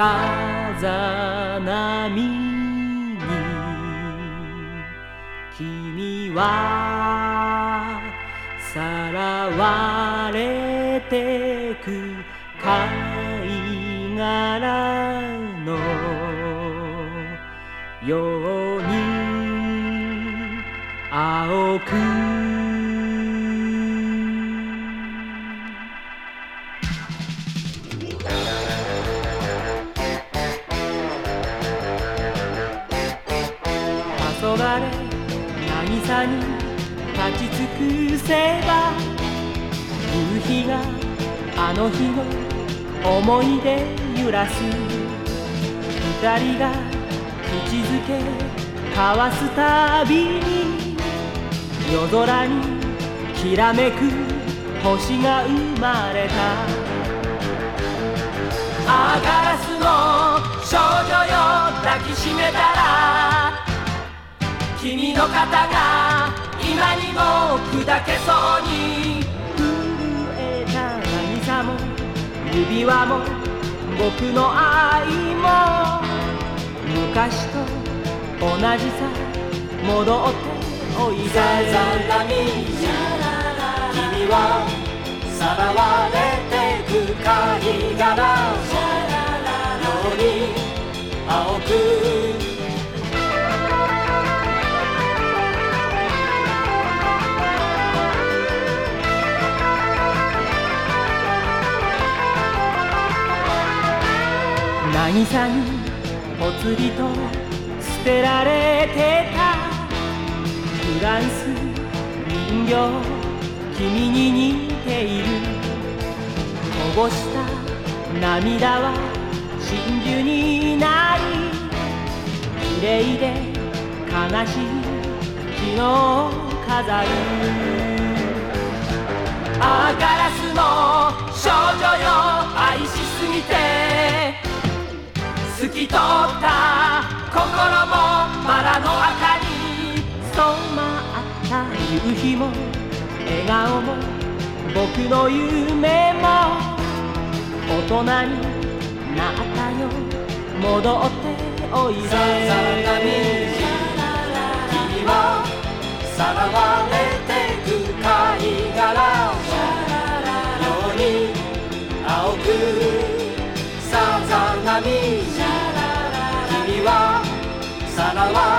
さざ波に君はさらわれてく貝殻のように青く黄昏渚に立ち尽くせば夕日があの日の思い出揺らす二人が口づけ交わすたびに夜空にきらめく星が生まれた。あガラスの少女よ抱きしめたら君の肩が今にも砕けそうに震えた渚も指輪も僕の愛も昔と同じさ戻っておいでさざ波に君はさらわれてく貝殻のように青く渚にぽつりと捨てられてた。フランス人形君に似ている。こぼした涙は真珠になり綺麗で悲しい昨日飾る。あガラき通った心もバラの赤に染まった夕日も笑顔も僕の夢も。大人になったよ。戻っておいで。さざ波君はさらわれてく貝殻のように青く sana la